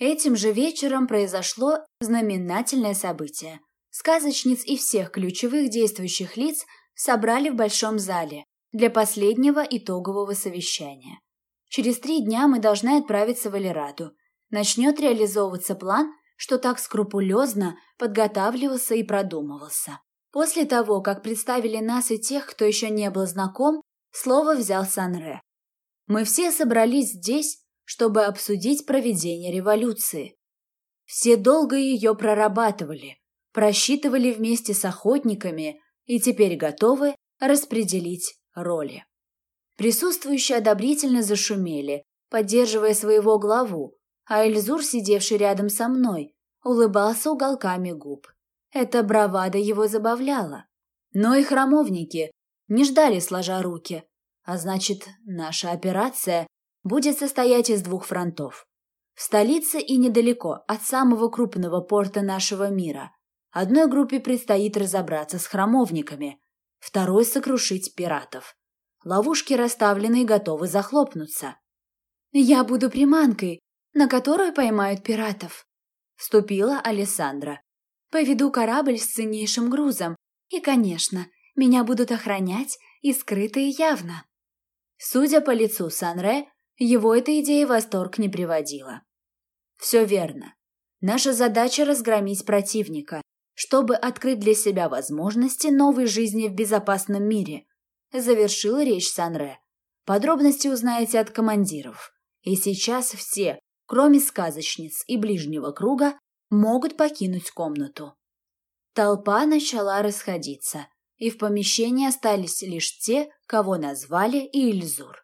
Этим же вечером произошло знаменательное событие. Сказочниц и всех ключевых действующих лиц собрали в большом зале для последнего итогового совещания. Через три дня мы должны отправиться в Элираду. Начнет реализовываться план, что так скрупулезно подготавливался и продумывался. После того, как представили нас и тех, кто еще не был знаком, слово взял Санре. Мы все собрались здесь, чтобы обсудить проведение революции. Все долго ее прорабатывали, просчитывали вместе с охотниками и теперь готовы распределить роли. Присутствующие одобрительно зашумели, поддерживая своего главу, а Эльзур, сидевший рядом со мной, улыбался уголками губ. Эта бравада его забавляла. Но и храмовники не ждали сложа руки, а значит, наша операция будет состоять из двух фронтов. В столице и недалеко от самого крупного порта нашего мира. Одной группе предстоит разобраться с храмовниками, второй – сокрушить пиратов. Ловушки расставлены и готовы захлопнуться. «Я буду приманкой, на которую поймают пиратов», – вступила Алессандра. «Поведу корабль с ценнейшим грузом, и, конечно, меня будут охранять и скрыто и явно». Судя по лицу Санре, его эта идея в восторг не приводила. Все верно. Наша задача – разгромить противника, чтобы открыть для себя возможности новой жизни в безопасном мире. Завершил речь Санре. Подробности узнаете от командиров. И сейчас все, кроме сказочниц и ближнего круга, могут покинуть комнату. Толпа начала расходиться, и в помещении остались лишь те, кого назвали Ильзур.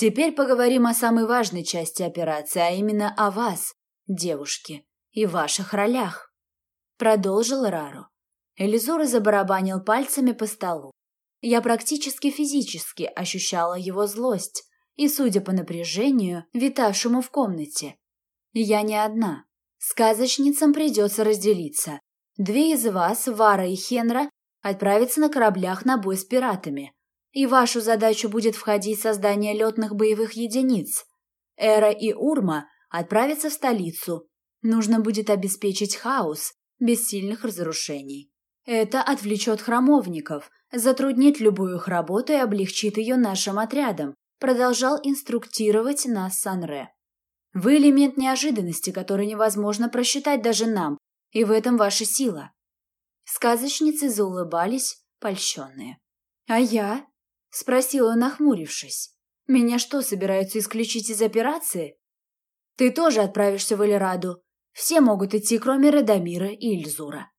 Теперь поговорим о самой важной части операции, а именно о вас, девушки, и ваших ролях. Продолжил Рару. Элизура забарабанил пальцами по столу. Я практически физически ощущала его злость, и, судя по напряжению, витавшему в комнате, я не одна. Сказочницам придется разделиться. Две из вас, Вара и Хенра, отправятся на кораблях на бой с пиратами, и вашу задачу будет входить создание летных боевых единиц. Эра и Урма отправятся в столицу. Нужно будет обеспечить хаос без сильных разрушений. Это отвлечет храмовников, затруднит любую их работу и облегчит ее нашим отрядам, продолжал инструктировать нас Санре. Вы элемент неожиданности, который невозможно просчитать даже нам, и в этом ваша сила. Сказочницы заулыбались, польщенные. А я? — спросила, нахмурившись. «Меня что, собираются исключить из операции?» «Ты тоже отправишься в Эльраду. Все могут идти, кроме Радомира и Ильзура».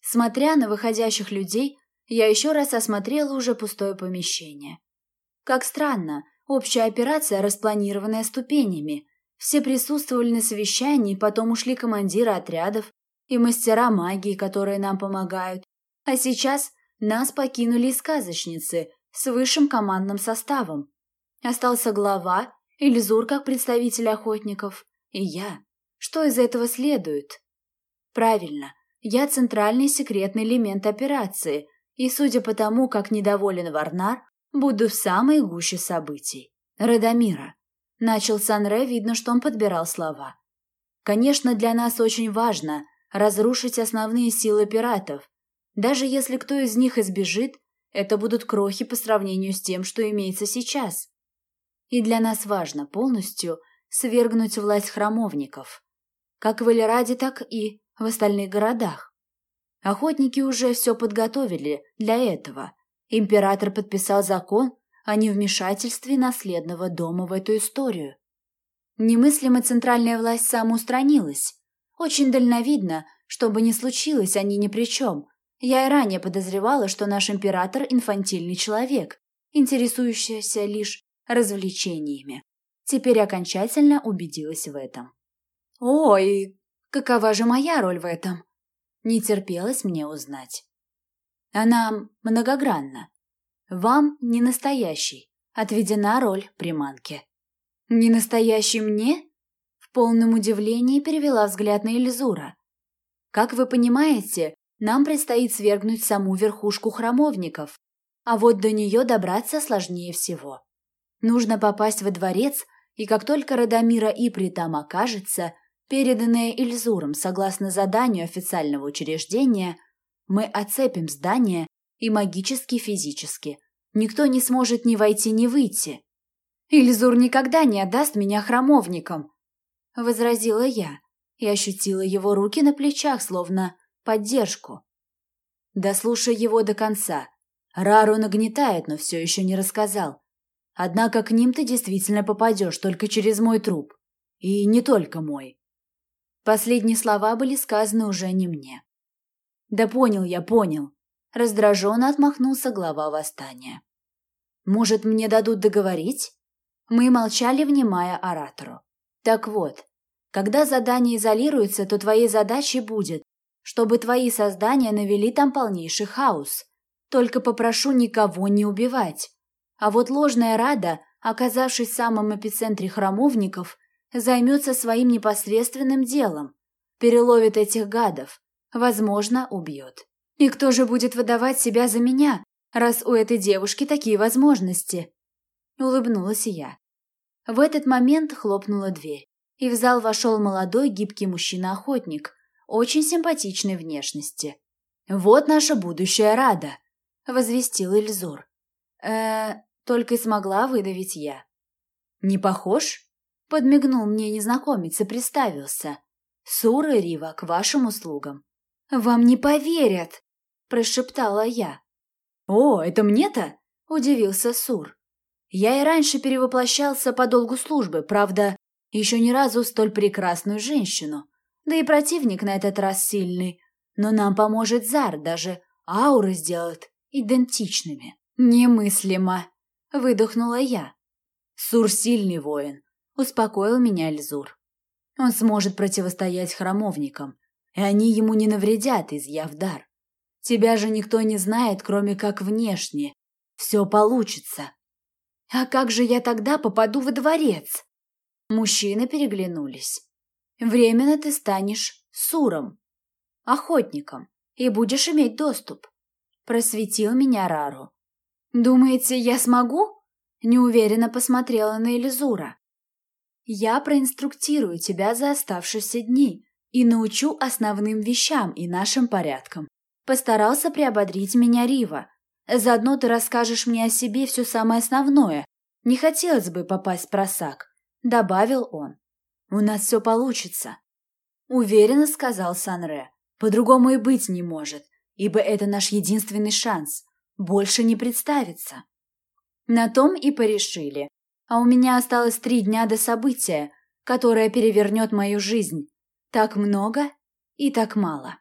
Смотря на выходящих людей, я еще раз осмотрела уже пустое помещение. Как странно, общая операция, распланированная ступенями. Все присутствовали на совещании, потом ушли командиры отрядов и мастера магии, которые нам помогают. А сейчас нас покинули сказочницы, с высшим командным составом. Остался глава, Ильзур как представитель охотников, и я. Что из этого следует? Правильно, я центральный секретный элемент операции, и, судя по тому, как недоволен Варнар, буду в самой гуще событий. Радомира. Начал Санре, видно, что он подбирал слова. Конечно, для нас очень важно разрушить основные силы пиратов. Даже если кто из них избежит, это будут крохи по сравнению с тем, что имеется сейчас. И для нас важно полностью свергнуть власть храмовников. Как в Эльраде, так и в остальных городах. Охотники уже все подготовили для этого. Император подписал закон о невмешательстве наследного дома в эту историю. Немыслимо центральная власть самоустранилась. Очень дальновидно, чтобы не случилось, они ни при чем, я и ранее подозревала, что наш император – инфантильный человек, интересующийся лишь развлечениями. Теперь окончательно убедилась в этом. «Ой, какова же моя роль в этом?» Не терпелось мне узнать. Она многогранна. Вам не настоящий. Отведена роль приманки. Не настоящий мне? В полном удивлении перевела взгляд на Эльзура. Как вы понимаете, нам предстоит свергнуть саму верхушку храмовников, а вот до нее добраться сложнее всего. Нужно попасть во дворец И как только Радомира Ипри там окажется, переданная Ильзуром согласно заданию официального учреждения, мы оцепим здание и магически, физически. Никто не сможет ни войти, ни выйти. Ильзур никогда не отдаст меня храмовникам, — возразила я и ощутила его руки на плечах, словно поддержку. Дослушай его до конца. Рару нагнетает, но все еще не рассказал. Однако к ним ты действительно попадешь только через мой труп. И не только мой. Последние слова были сказаны уже не мне. Да понял я, понял. Раздраженно отмахнулся глава восстания. Может, мне дадут договорить? Мы молчали, внимая оратору. Так вот, когда задание изолируется, то твоей задачей будет, чтобы твои создания навели там полнейший хаос. Только попрошу никого не убивать. А вот ложная Рада, оказавшись в самом эпицентре храмовников, займется своим непосредственным делом. Переловит этих гадов. Возможно, убьет. И кто же будет выдавать себя за меня, раз у этой девушки такие возможности?» Улыбнулась я. В этот момент хлопнула дверь, и в зал вошел молодой гибкий мужчина-охотник, очень симпатичной внешности. «Вот наша будущая Рада», — возвестил Ильзур. э только и смогла выдавить я. «Не похож?» — подмигнул мне незнакомец и представился. «Сура Рива, к вашим услугам». «Вам не поверят!» — прошептала я. «О, это мне-то?» — удивился Сур. «Я и раньше перевоплощался по долгу службы, правда, еще ни разу столь прекрасную женщину. Да и противник на этот раз сильный. Но нам поможет Зар, даже ауры сделает идентичными». «Немыслимо!» — выдохнула я. «Сур сильный воин», — успокоил меня Эльзур. «Он сможет противостоять храмовникам, и они ему не навредят, изъяв дар. Тебя же никто не знает, кроме как внешне. Все получится. А как же я тогда попаду во дворец? Мужчины переглянулись. Временно ты станешь суром, охотником, и будешь иметь доступ. Просветил меня Рару. Думаете, я смогу? Неуверенно посмотрела на Элизура. Я проинструктирую тебя за оставшиеся дни и научу основным вещам и нашим порядкам. Постарался приободрить меня Рива. Заодно ты расскажешь мне о себе все самое основное. Не хотелось бы попасть в просак», — добавил он. «У нас все получится», — уверенно сказал Санре. «По-другому и быть не может, ибо это наш единственный шанс. Больше не представится». На том и порешили. А у меня осталось три дня до события, которое перевернет мою жизнь. Так много и так мало.